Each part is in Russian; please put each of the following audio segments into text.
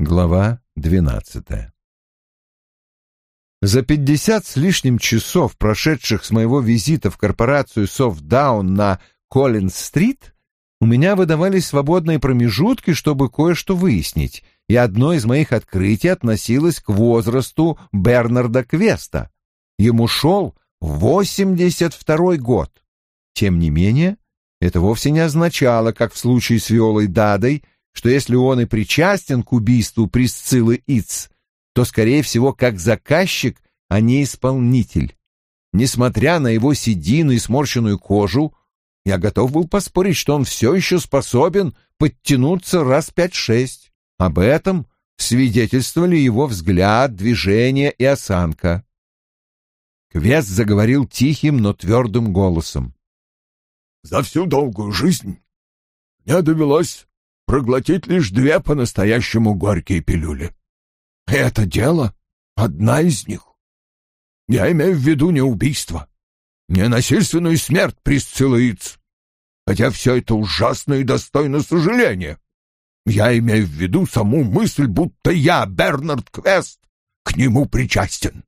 Глава двенадцатая За пятьдесят с лишним часов, прошедших с моего визита в корпорацию «Софтдаун» на Коллинз-стрит, у меня выдавались свободные промежутки, чтобы кое-что выяснить, и одно из моих открытий относилось к возрасту Бернарда Квеста. Ему шел восемьдесят второй год. Тем не менее, это вовсе не означало, как в случае с Виолой Дадой — что если он и причастен к убийству Присциллы Иц, то, скорее всего, как заказчик, а не исполнитель. Несмотря на его седину и сморщенную кожу, я готов был поспорить, что он все еще способен подтянуться раз пять-шесть. Об этом свидетельствовали его взгляд, движение и осанка. Квест заговорил тихим, но твердым голосом. «За всю долгую жизнь мне довелось проглотить лишь две по-настоящему горькие пилюли. Это дело — одна из них. Я имею в виду не убийство, не насильственную смерть Присциллы хотя все это ужасно и достойно сожаления. Я имею в виду саму мысль, будто я, Бернард Квест, к нему причастен.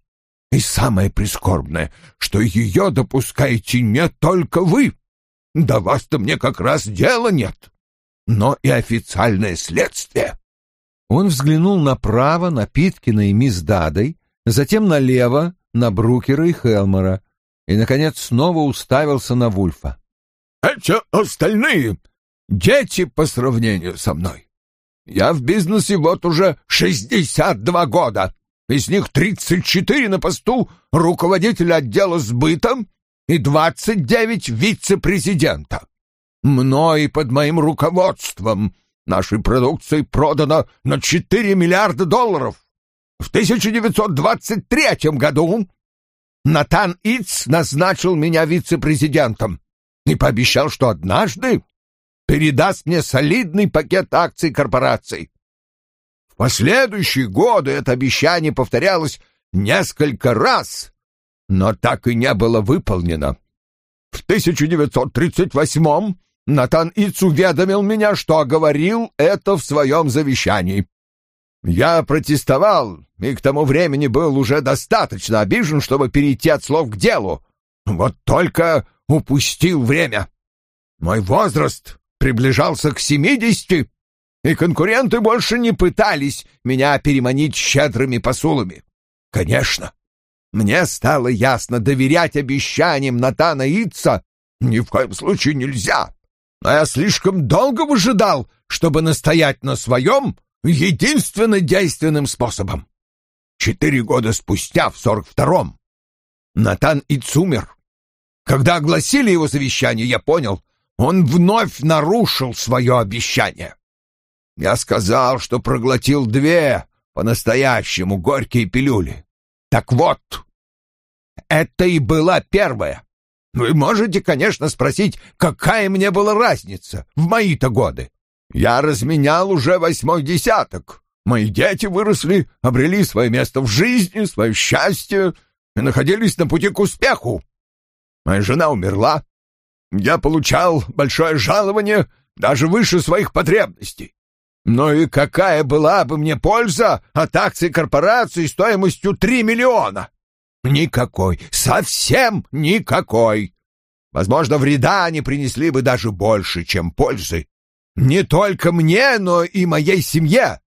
И самое прискорбное, что ее допускаете не только вы. До вас-то мне как раз дела нет но и официальное следствие. Он взглянул направо на Питкина и мисс Дадой, затем налево на Брукера и Хелмера и, наконец, снова уставился на Вульфа. «А что остальные? Дети по сравнению со мной. Я в бизнесе вот уже шестьдесят два года, из них тридцать четыре на посту руководителя отдела сбыта и двадцать девять вице-президента мной и под моим руководством. Нашей продукции продано на 4 миллиарда долларов. В 1923 году Натан Иц назначил меня вице-президентом и пообещал, что однажды передаст мне солидный пакет акций корпораций. В последующие годы это обещание повторялось несколько раз, но так и не было выполнено. В 1938 году Натан Иц уведомил меня, что говорил это в своем завещании. Я протестовал и к тому времени был уже достаточно обижен, чтобы перейти от слов к делу. Вот только упустил время. Мой возраст приближался к семидесяти, и конкуренты больше не пытались меня переманить щедрыми посулами. Конечно, мне стало ясно, доверять обещаниям Натана Итца ни в коем случае нельзя но я слишком долго выжидал, чтобы настоять на своем единственно действенным способом. Четыре года спустя, в сорок втором, Натан Иц умер. Когда огласили его завещание, я понял, он вновь нарушил свое обещание. Я сказал, что проглотил две по-настоящему горькие пилюли. Так вот, это и была первая. Ну Вы можете, конечно, спросить, какая мне была разница в мои-то годы. Я разменял уже восьмой десяток. Мои дети выросли, обрели свое место в жизни, свое счастье и находились на пути к успеху. Моя жена умерла. Я получал большое жалование даже выше своих потребностей. Но и какая была бы мне польза от акций корпорации стоимостью три миллиона? никакой, совсем никакой. Возможно, вреда они принесли бы даже больше, чем пользы. Не только мне, но и моей семье.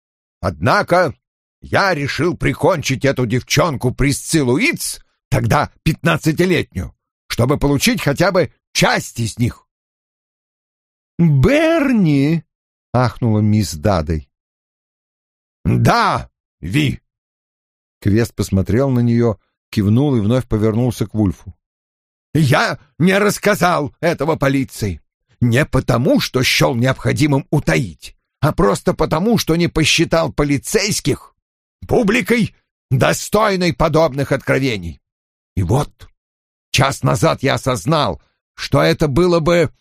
Однако я решил прикончить эту девчонку Присциллу Иц, тогда пятнадцатилетнюю, чтобы получить хотя бы часть из них. «Берни!» — ахнула мисс Дадой. «Да, Ви!» Квест посмотрел на нее, — кивнул и вновь повернулся к Вульфу. «Я не рассказал этого полиции. Не потому, что счел необходимым утаить, а просто потому, что не посчитал полицейских публикой, достойной подобных откровений. И вот, час назад я осознал, что это было бы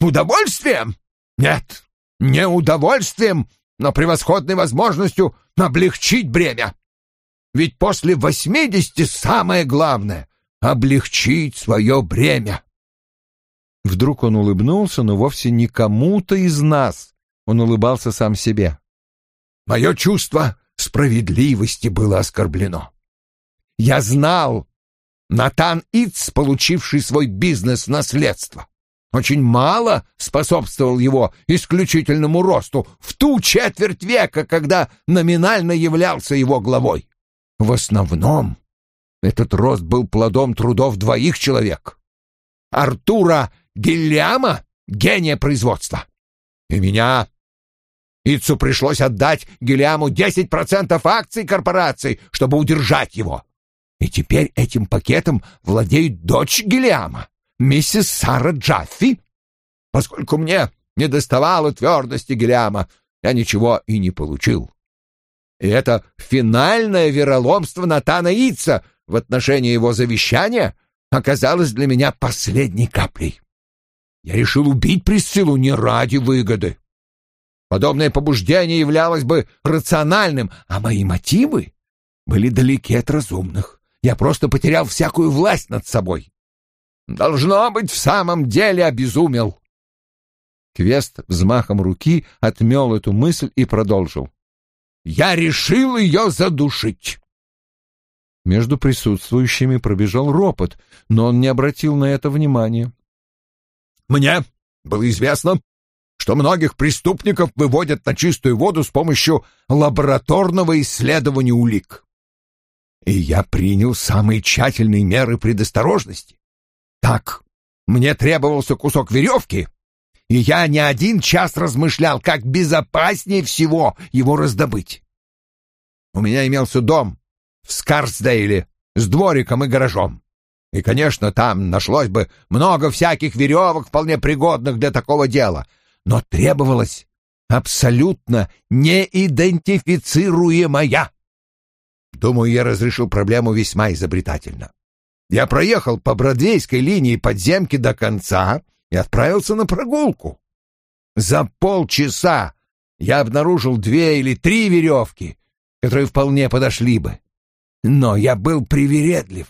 удовольствием. Нет, не удовольствием, но превосходной возможностью облегчить бремя. Ведь после восьмидесяти самое главное — облегчить свое бремя. Вдруг он улыбнулся, но вовсе не кому-то из нас. Он улыбался сам себе. Мое чувство справедливости было оскорблено. Я знал, Натан Иц, получивший свой бизнес наследство, очень мало способствовал его исключительному росту в ту четверть века, когда номинально являлся его главой. В основном этот рост был плодом трудов двоих человек. Артура Гильяма, гения производства, и меня. Ицу пришлось отдать Гильяму 10% акций корпорации, чтобы удержать его. И теперь этим пакетом владеет дочь Гильяма, миссис Сара Джаффи. Поскольку мне недоставало твердости Гильяма, я ничего и не получил. И это финальное вероломство Натана Ица в отношении его завещания оказалось для меня последней каплей. Я решил убить Присциллу не ради выгоды. Подобное побуждение являлось бы рациональным, а мои мотивы были далеки от разумных. Я просто потерял всякую власть над собой. Должно быть, в самом деле обезумел. Квест взмахом руки отмел эту мысль и продолжил. Я решил ее задушить!» Между присутствующими пробежал ропот, но он не обратил на это внимания. «Мне было известно, что многих преступников выводят на чистую воду с помощью лабораторного исследования улик. И я принял самые тщательные меры предосторожности. Так, мне требовался кусок веревки, и я не один час размышлял, как безопаснее всего его раздобыть. У меня имелся дом в Скарсдейле с двориком и гаражом. И, конечно, там нашлось бы много всяких веревок, вполне пригодных для такого дела. Но требовалось абсолютно неидентифицируемая. Думаю, я разрешил проблему весьма изобретательно. Я проехал по Бродвейской линии подземки до конца и отправился на прогулку. За полчаса я обнаружил две или три веревки, которые вполне подошли бы. Но я был привередлив.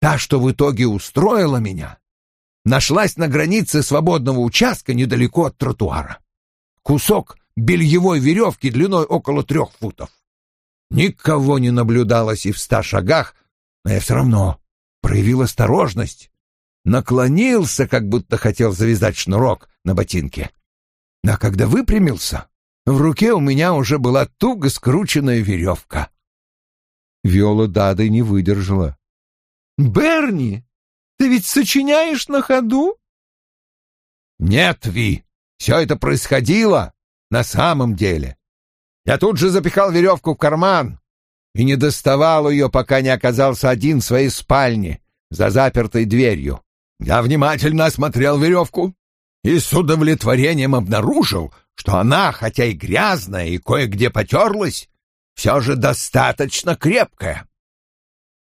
Та, что в итоге устроила меня, нашлась на границе свободного участка недалеко от тротуара. Кусок бельевой веревки длиной около трех футов. Никого не наблюдалось и в ста шагах, но я все равно проявил осторожность наклонился, как будто хотел завязать шнурок на ботинке. А когда выпрямился, в руке у меня уже была туго скрученная веревка. Виола Дады не выдержала. «Берни, ты ведь сочиняешь на ходу?» «Нет, Ви, все это происходило на самом деле. Я тут же запихал веревку в карман и не доставал ее, пока не оказался один в своей спальне за запертой дверью. Я внимательно осмотрел веревку и с удовлетворением обнаружил, что она, хотя и грязная и кое-где потерлась, все же достаточно крепкая.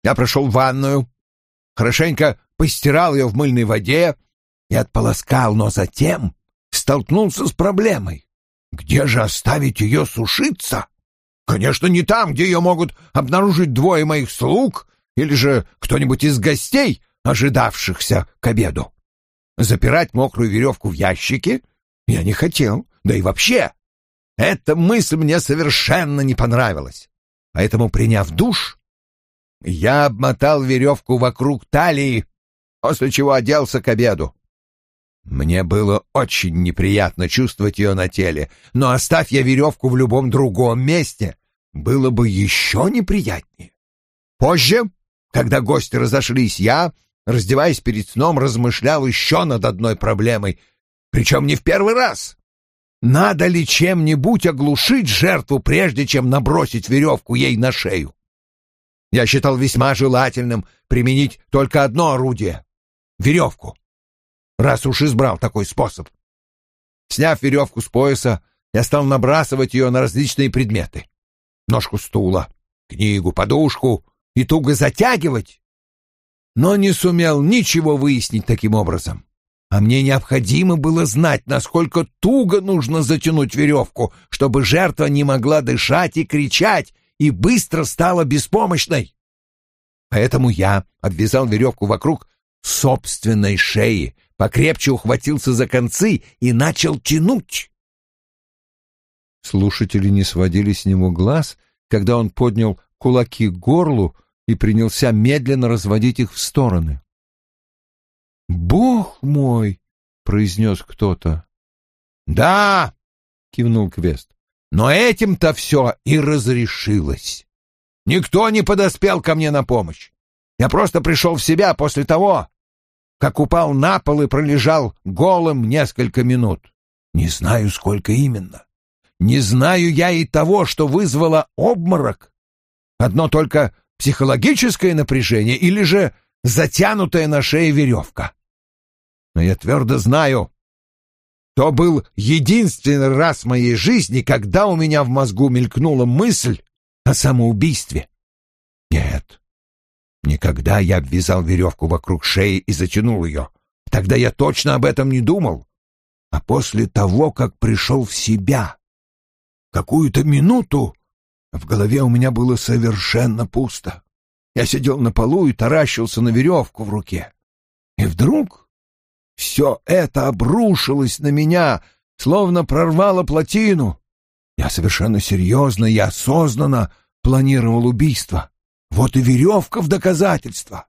Я прошел в ванную, хорошенько постирал ее в мыльной воде и отполоскал, но затем столкнулся с проблемой. Где же оставить ее сушиться? Конечно, не там, где ее могут обнаружить двое моих слуг или же кто-нибудь из гостей, ожидавшихся к обеду. Запирать мокрую веревку в ящике я не хотел, да и вообще. Эта мысль мне совершенно не понравилась. Поэтому, приняв душ, я обмотал веревку вокруг талии, после чего оделся к обеду. Мне было очень неприятно чувствовать ее на теле, но оставь я веревку в любом другом месте, было бы еще неприятнее. Позже, когда гости разошлись, я раздеваясь перед сном, размышлял еще над одной проблемой, причем не в первый раз. Надо ли чем-нибудь оглушить жертву, прежде чем набросить веревку ей на шею? Я считал весьма желательным применить только одно орудие — веревку, раз уж избрал такой способ. Сняв веревку с пояса, я стал набрасывать ее на различные предметы. Ножку стула, книгу, подушку и туго затягивать, но не сумел ничего выяснить таким образом. А мне необходимо было знать, насколько туго нужно затянуть веревку, чтобы жертва не могла дышать и кричать, и быстро стала беспомощной. Поэтому я обвязал веревку вокруг собственной шеи, покрепче ухватился за концы и начал тянуть. Слушатели не сводили с него глаз, когда он поднял кулаки к горлу, и принялся медленно разводить их в стороны. «Бог мой!» — произнес кто-то. «Да!» — кивнул Квест. «Но этим-то все и разрешилось. Никто не подоспел ко мне на помощь. Я просто пришел в себя после того, как упал на пол и пролежал голым несколько минут. Не знаю, сколько именно. Не знаю я и того, что вызвало обморок. Одно только психологическое напряжение или же затянутая на шее веревка. Но я твердо знаю, то был единственный раз в моей жизни, когда у меня в мозгу мелькнула мысль о самоубийстве. Нет, никогда я обвязал веревку вокруг шеи и затянул ее. Тогда я точно об этом не думал. А после того, как пришел в себя, какую-то минуту в голове у меня было совершенно пусто. Я сидел на полу и таращился на веревку в руке. И вдруг все это обрушилось на меня, словно прорвало плотину. Я совершенно серьезно и осознанно планировал убийство. Вот и веревка в доказательство.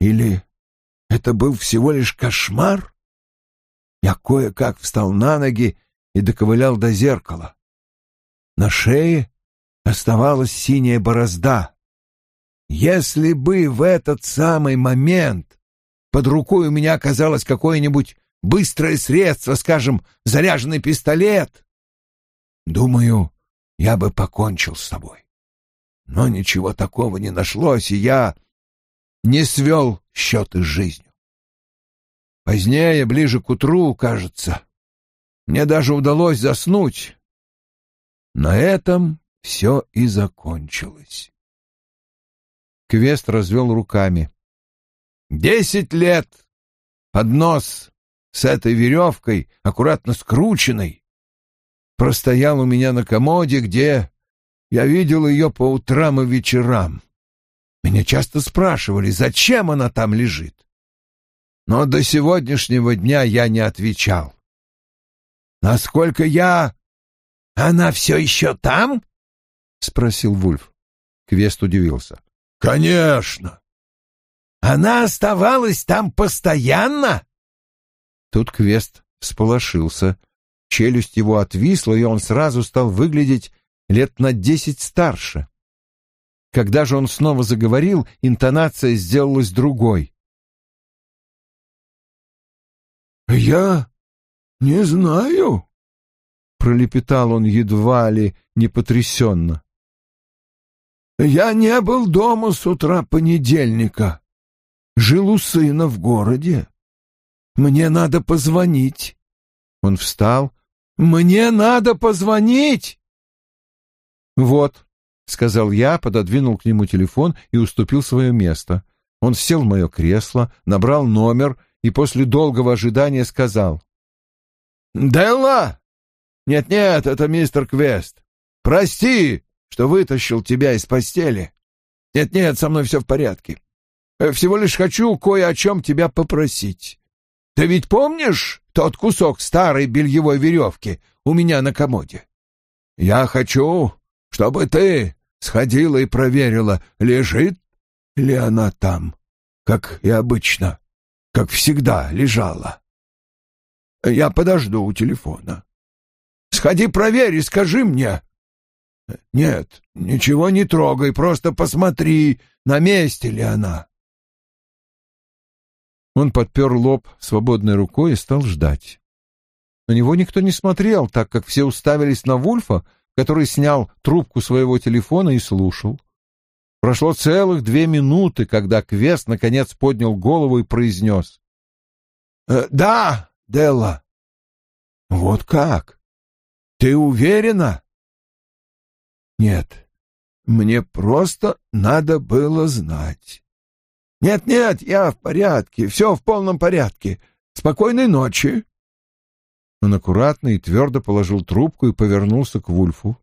Или это был всего лишь кошмар? Я кое-как встал на ноги и доковылял до зеркала. На шее оставалась синяя борозда. Если бы в этот самый момент под рукой у меня оказалось какое-нибудь быстрое средство, скажем, заряженный пистолет, думаю, я бы покончил с собой. Но ничего такого не нашлось, и я не свел счеты с жизнью. Позднее, ближе к утру, кажется, мне даже удалось заснуть. На этом все и закончилось. Квест развел руками. «Десять лет! Поднос с этой веревкой, аккуратно скрученной, простоял у меня на комоде, где я видел ее по утрам и вечерам. Меня часто спрашивали, зачем она там лежит. Но до сегодняшнего дня я не отвечал. Насколько я... Она все еще там? — спросил Вульф. Квест удивился. «Конечно!» «Она оставалась там постоянно?» Тут Квест сполошился, Челюсть его отвисла, и он сразу стал выглядеть лет на десять старше. Когда же он снова заговорил, интонация сделалась другой. «Я не знаю», — пролепетал он едва ли не потрясенно. Я не был дома с утра понедельника. Жил у сына в городе. Мне надо позвонить. Он встал. Мне надо позвонить. Вот, сказал я, пододвинул к нему телефон и уступил свое место. Он сел в мое кресло, набрал номер и после долгого ожидания сказал. «Делла! Нет-нет, это мистер Квест. Прости, что вытащил тебя из постели. Нет-нет, со мной все в порядке. Э, всего лишь хочу кое о чем тебя попросить. Ты ведь помнишь тот кусок старой бельевой веревки у меня на комоде? Я хочу, чтобы ты сходила и проверила, лежит ли она там, как и обычно, как всегда лежала. Я подожду у телефона. Сходи проверь и скажи мне, нет, ничего не трогай, просто посмотри, на месте ли она. Он подпер лоб свободной рукой и стал ждать. На него никто не смотрел, так как все уставились на Вульфа, который снял трубку своего телефона и слушал. Прошло целых две минуты, когда Квест наконец поднял голову и произнес. «Э, «Да, Делла». «Вот как? Ты уверена?» Нет, мне просто надо было знать. Нет-нет, я в порядке, все в полном порядке. Спокойной ночи. Он аккуратно и твердо положил трубку и повернулся к Вульфу.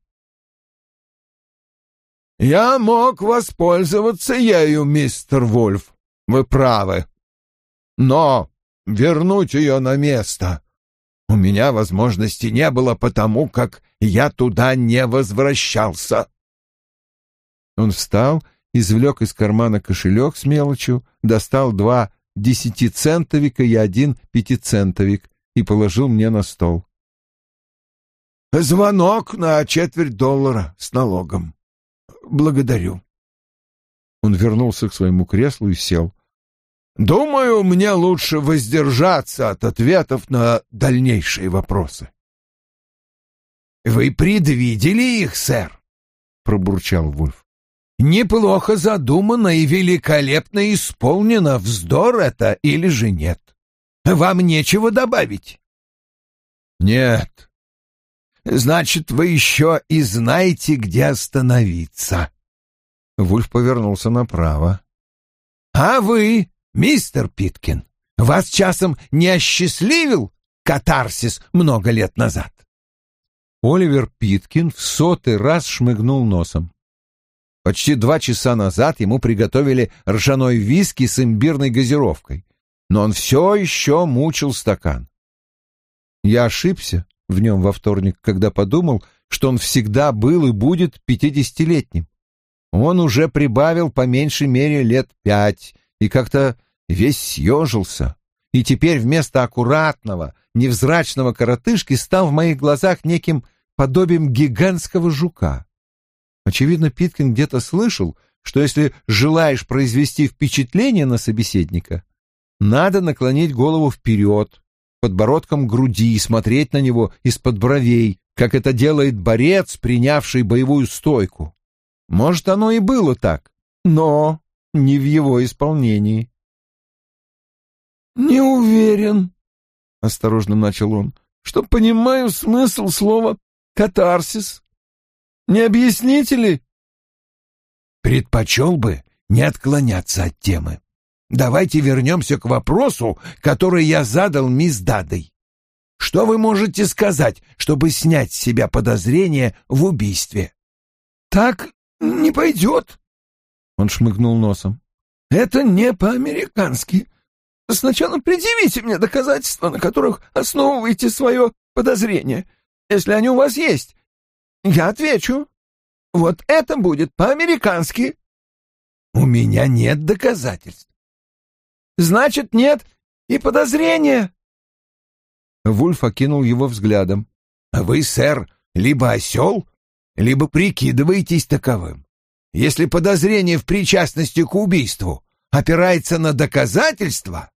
«Я мог воспользоваться ею, мистер Вульф, вы правы. Но вернуть ее на место у меня возможности не было, потому как я туда не возвращался. Он встал, извлек из кармана кошелек с мелочью, достал два десятицентовика и один пятицентовик и положил мне на стол. «Звонок на четверть доллара с налогом. Благодарю». Он вернулся к своему креслу и сел. Думаю, мне лучше воздержаться от ответов на дальнейшие вопросы. Вы предвидели их, сэр, пробурчал Вульф. Неплохо задумано и великолепно исполнено, вздор это или же нет. Вам нечего добавить? Нет. Значит, вы еще и знаете, где остановиться. Вульф повернулся направо. А вы «Мистер Питкин, вас часом не осчастливил катарсис много лет назад?» Оливер Питкин в сотый раз шмыгнул носом. Почти два часа назад ему приготовили ржаной виски с имбирной газировкой, но он все еще мучил стакан. Я ошибся в нем во вторник, когда подумал, что он всегда был и будет пятидесятилетним. Он уже прибавил по меньшей мере лет пять и как-то весь съежился, и теперь вместо аккуратного, невзрачного коротышки стал в моих глазах неким подобием гигантского жука. Очевидно, Питкин где-то слышал, что если желаешь произвести впечатление на собеседника, надо наклонить голову вперед, подбородком груди и смотреть на него из-под бровей, как это делает борец, принявший боевую стойку. Может, оно и было так, но не в его исполнении. «Не уверен», — осторожно начал он, — «что понимаю смысл слова «катарсис». Не объясните ли?» «Предпочел бы не отклоняться от темы. Давайте вернемся к вопросу, который я задал мисс Дадой. Что вы можете сказать, чтобы снять с себя подозрение в убийстве?» «Так не пойдет», — он шмыгнул носом. «Это не по-американски. Сначала предъявите мне доказательства, на которых основываете свое подозрение, если они у вас есть. Я отвечу. Вот это будет по-американски. У меня нет доказательств. Значит, нет и подозрения. Вульф окинул его взглядом. Вы, сэр, либо осел, либо прикидываетесь таковым. Если подозрение в причастности к убийству опирается на доказательства,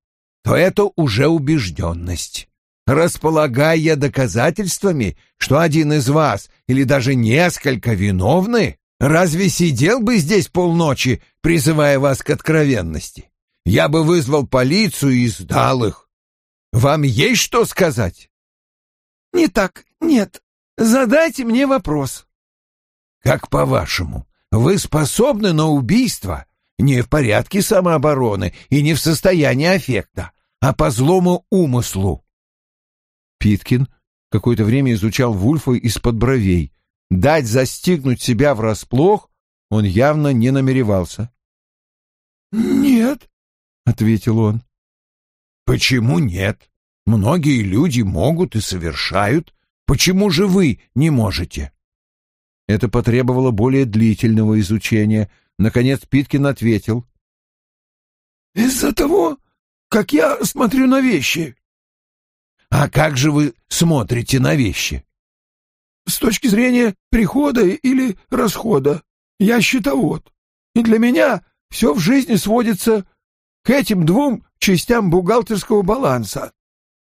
то это уже убежденность. Располагая доказательствами, что один из вас или даже несколько виновны, разве сидел бы здесь полночи, призывая вас к откровенности? Я бы вызвал полицию и сдал их. Вам есть что сказать? Не так, нет. Задайте мне вопрос. Как по-вашему, вы способны на убийство? Не в порядке самообороны и не в состоянии аффекта а по злому умыслу. Питкин какое-то время изучал Вульфа из-под бровей. Дать застигнуть себя врасплох он явно не намеревался. «Нет», — ответил он. «Почему нет? Многие люди могут и совершают. Почему же вы не можете?» Это потребовало более длительного изучения. Наконец Питкин ответил. «Из-за того, как я смотрю на вещи». «А как же вы смотрите на вещи?» «С точки зрения прихода или расхода. Я счетовод. И для меня все в жизни сводится к этим двум частям бухгалтерского баланса.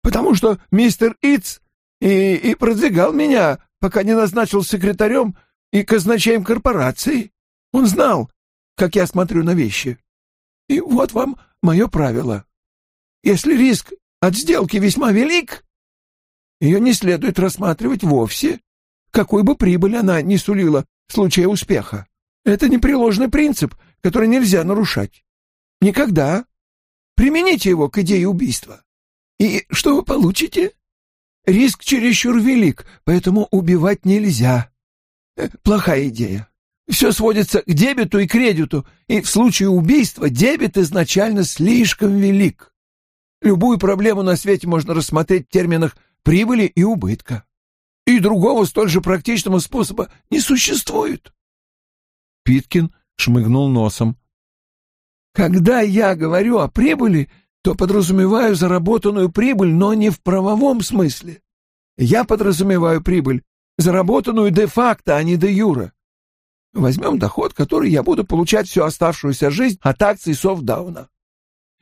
Потому что мистер Иц и, и продвигал меня, пока не назначил секретарем и казначеем корпорации. Он знал, как я смотрю на вещи. И вот вам мое правило. Если риск от сделки весьма велик, ее не следует рассматривать вовсе, какой бы прибыль она ни сулила в случае успеха. Это непреложный принцип, который нельзя нарушать. Никогда. Примените его к идее убийства. И что вы получите? Риск чересчур велик, поэтому убивать нельзя. Э, плохая идея. Все сводится к дебету и кредиту, и в случае убийства дебет изначально слишком велик. Любую проблему на свете можно рассмотреть в терминах прибыли и убытка. И другого столь же практичного способа не существует. Питкин шмыгнул носом. Когда я говорю о прибыли, то подразумеваю заработанную прибыль, но не в правовом смысле. Я подразумеваю прибыль, заработанную де-факто, а не де-юра. Возьмем доход, который я буду получать всю оставшуюся жизнь от акций Софдауна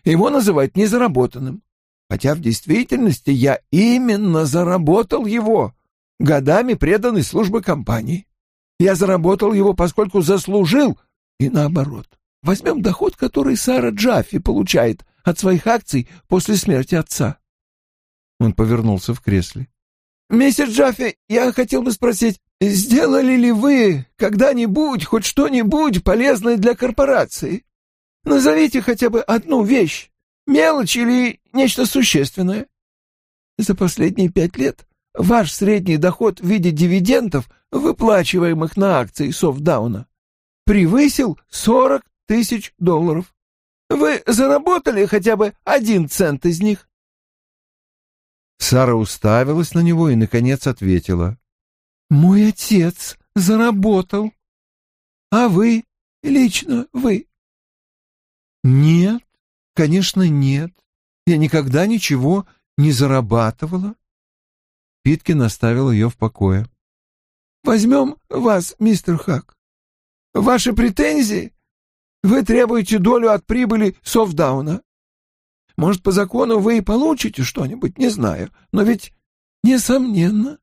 его называют незаработанным. Хотя в действительности я именно заработал его, годами преданной службы компании. Я заработал его, поскольку заслужил, и наоборот. Возьмем доход, который Сара Джаффи получает от своих акций после смерти отца. Он повернулся в кресле. «Миссис Джаффи, я хотел бы спросить, сделали ли вы когда-нибудь хоть что-нибудь полезное для корпорации?» Назовите хотя бы одну вещь, мелочь или нечто существенное. За последние пять лет ваш средний доход в виде дивидендов, выплачиваемых на акции Софтдауна, превысил 40 тысяч долларов. Вы заработали хотя бы один цент из них? Сара уставилась на него и, наконец, ответила. «Мой отец заработал. А вы, лично вы, нет, конечно, нет. Я никогда ничего не зарабатывала. Питкин оставил ее в покое. Возьмем вас, мистер Хак. Ваши претензии? Вы требуете долю от прибыли Софдауна. Может, по закону вы и получите что-нибудь, не знаю. Но ведь, несомненно,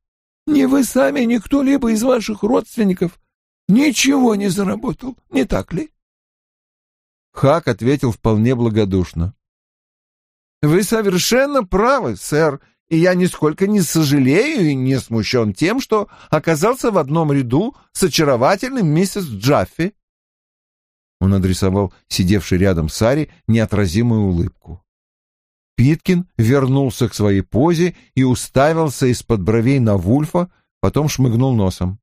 ни вы сами, ни кто-либо из ваших родственников ничего не заработал, не так ли? Хак ответил вполне благодушно. «Вы совершенно правы, сэр, и я нисколько не сожалею и не смущен тем, что оказался в одном ряду с очаровательным миссис Джаффи». Он адресовал сидевший рядом Саре неотразимую улыбку. Питкин вернулся к своей позе и уставился из-под бровей на Вульфа, потом шмыгнул носом.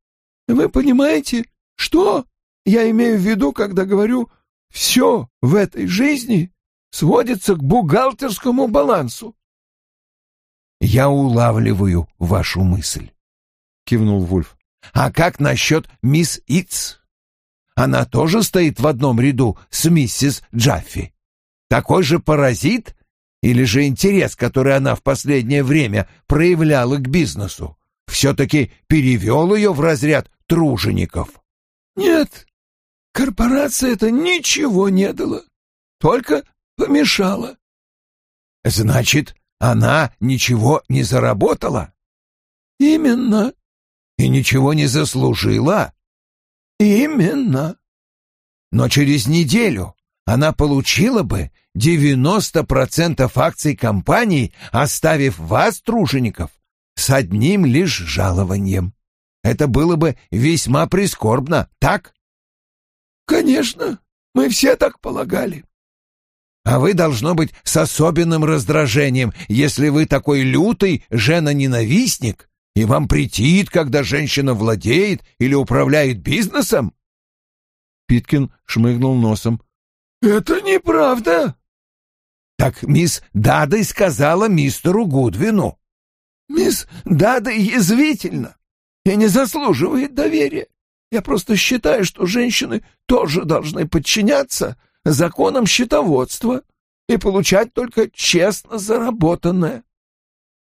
«Вы понимаете, что я имею в виду, когда говорю, все в этой жизни сводится к бухгалтерскому балансу. Я улавливаю вашу мысль, кивнул Вульф. А как насчет мисс Иц? Она тоже стоит в одном ряду с миссис Джаффи. Такой же паразит или же интерес, который она в последнее время проявляла к бизнесу, все-таки перевел ее в разряд тружеников? Нет, Корпорация это ничего не дала, только помешала. Значит, она ничего не заработала? Именно. И ничего не заслужила? Именно. Но через неделю она получила бы 90% акций компании, оставив вас, тружеников, с одним лишь жалованием. Это было бы весьма прискорбно, так? «Конечно, мы все так полагали». «А вы, должно быть, с особенным раздражением, если вы такой лютый жена-ненавистник, и вам претит, когда женщина владеет или управляет бизнесом?» Питкин шмыгнул носом. «Это неправда!» «Так мисс Дадай сказала мистеру Гудвину». «Мисс Дадай язвительно и не заслуживает доверия. Я просто считаю, что женщины тоже должны подчиняться законам счетоводства и получать только честно заработанное.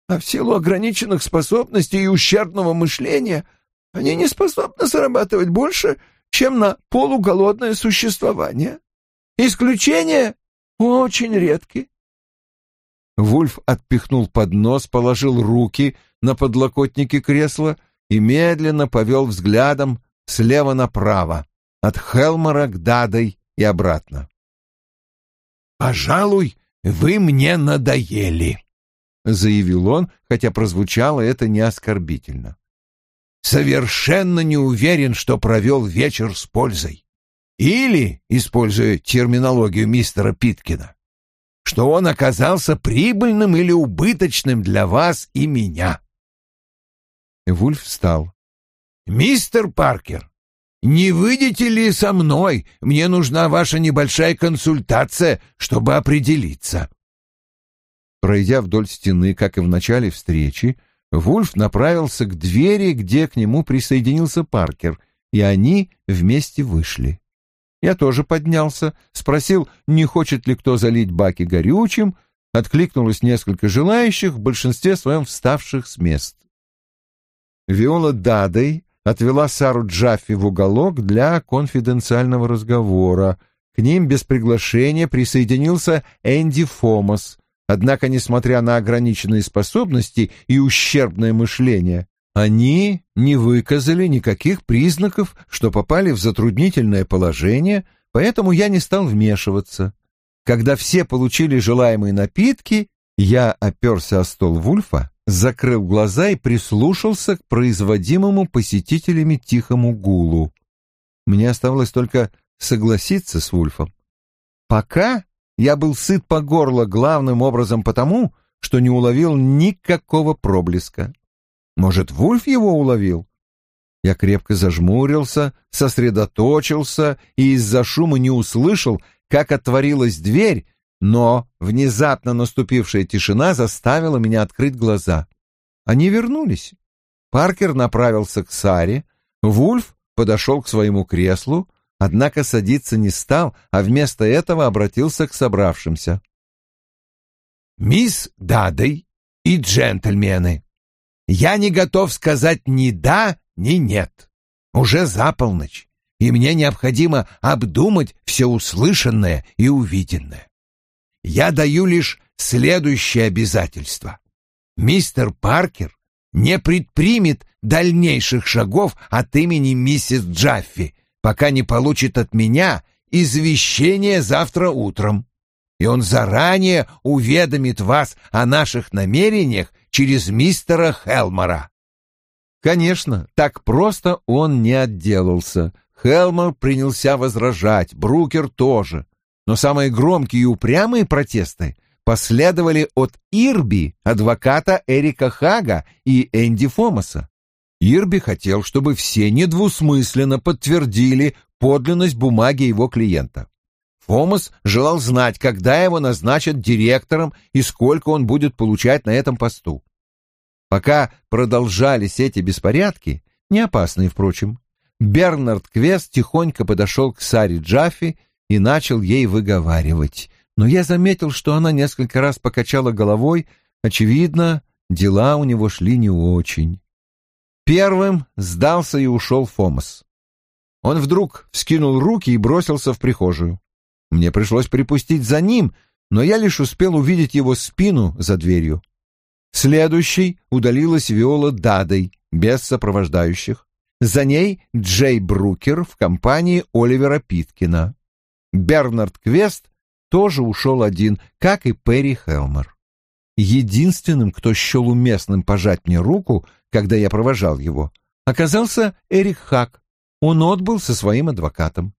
А в силу ограниченных способностей и ущербного мышления они не способны зарабатывать больше, чем на полуголодное существование. Исключения очень редки. Вульф отпихнул поднос, положил руки на подлокотники кресла и медленно повел взглядом слева направо, от Хелмора к Дадой и обратно. «Пожалуй, вы мне надоели», — заявил он, хотя прозвучало это не оскорбительно. «Совершенно не уверен, что провел вечер с пользой. Или, используя терминологию мистера Питкина, что он оказался прибыльным или убыточным для вас и меня». Вульф встал. «Мистер Паркер, не выйдете ли со мной? Мне нужна ваша небольшая консультация, чтобы определиться». Пройдя вдоль стены, как и в начале встречи, Вульф направился к двери, где к нему присоединился Паркер, и они вместе вышли. Я тоже поднялся, спросил, не хочет ли кто залить баки горючим, откликнулось несколько желающих, в большинстве своем вставших с мест. Виола Дадой отвела Сару Джаффи в уголок для конфиденциального разговора. К ним без приглашения присоединился Энди Фомас. Однако, несмотря на ограниченные способности и ущербное мышление, они не выказали никаких признаков, что попали в затруднительное положение, поэтому я не стал вмешиваться. Когда все получили желаемые напитки, я оперся о стол Вульфа закрыл глаза и прислушался к производимому посетителями тихому гулу. Мне оставалось только согласиться с Вульфом. Пока я был сыт по горло главным образом потому, что не уловил никакого проблеска. Может, Вульф его уловил? Я крепко зажмурился, сосредоточился и из-за шума не услышал, как отворилась дверь, но внезапно наступившая тишина заставила меня открыть глаза. Они вернулись. Паркер направился к Саре, Вульф подошел к своему креслу, однако садиться не стал, а вместо этого обратился к собравшимся. «Мисс Дадой и джентльмены, я не готов сказать ни «да», ни «нет». Уже за полночь, и мне необходимо обдумать все услышанное и увиденное я даю лишь следующее обязательство. Мистер Паркер не предпримет дальнейших шагов от имени миссис Джаффи, пока не получит от меня извещение завтра утром. И он заранее уведомит вас о наших намерениях через мистера Хелмора. Конечно, так просто он не отделался. Хелмор принялся возражать, Брукер тоже но самые громкие и упрямые протесты последовали от Ирби, адвоката Эрика Хага и Энди Фомаса. Ирби хотел, чтобы все недвусмысленно подтвердили подлинность бумаги его клиента. Фомас желал знать, когда его назначат директором и сколько он будет получать на этом посту. Пока продолжались эти беспорядки, не опасные, впрочем, Бернард Квест тихонько подошел к Саре Джаффи и начал ей выговаривать. Но я заметил, что она несколько раз покачала головой, очевидно, дела у него шли не очень. Первым сдался и ушел Фомас. Он вдруг вскинул руки и бросился в прихожую. Мне пришлось припустить за ним, но я лишь успел увидеть его спину за дверью. Следующей удалилась Виола Дадой, без сопровождающих. За ней Джей Брукер в компании Оливера Питкина. Бернард Квест тоже ушел один, как и Перри Хелмер. Единственным, кто счел уместным пожать мне руку, когда я провожал его, оказался Эрик Хак. Он отбыл со своим адвокатом.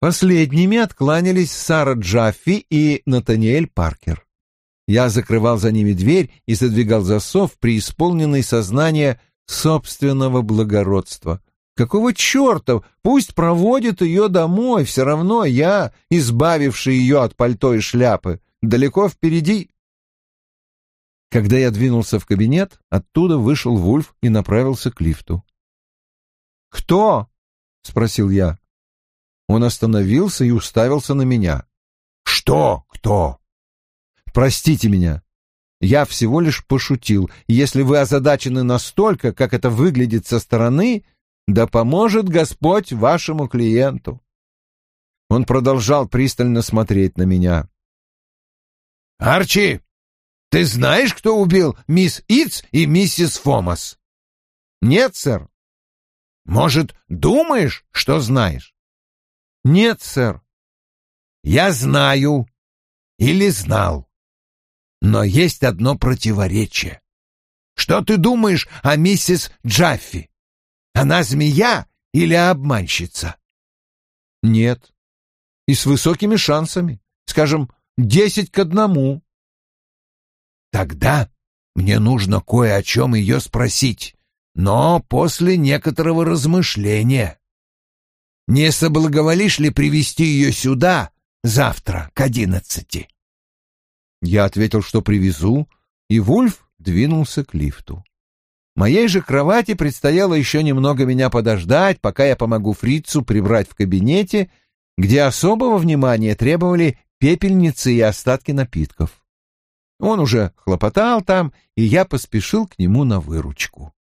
Последними откланялись Сара Джаффи и Натаниэль Паркер. Я закрывал за ними дверь и задвигал засов при исполненной сознания собственного благородства. Какого черта? Пусть проводит ее домой, все равно я, избавивший ее от пальто и шляпы, далеко впереди. Когда я двинулся в кабинет, оттуда вышел Вульф и направился к лифту. «Кто?» — спросил я. Он остановился и уставился на меня. «Что кто?» «Простите меня. Я всего лишь пошутил. Если вы озадачены настолько, как это выглядит со стороны, да поможет Господь вашему клиенту. Он продолжал пристально смотреть на меня. Арчи, ты знаешь, кто убил мисс Иц и миссис Фомас? Нет, сэр. Может, думаешь, что знаешь? Нет, сэр. Я знаю или знал. Но есть одно противоречие. Что ты думаешь о миссис Джаффи? Она змея или обманщица? Нет. И с высокими шансами. Скажем, десять к одному. Тогда мне нужно кое о чем ее спросить, но после некоторого размышления. Не соблаговолишь ли привести ее сюда завтра к одиннадцати? Я ответил, что привезу, и Вульф двинулся к лифту. Моей же кровати предстояло еще немного меня подождать, пока я помогу фрицу прибрать в кабинете, где особого внимания требовали пепельницы и остатки напитков. Он уже хлопотал там, и я поспешил к нему на выручку.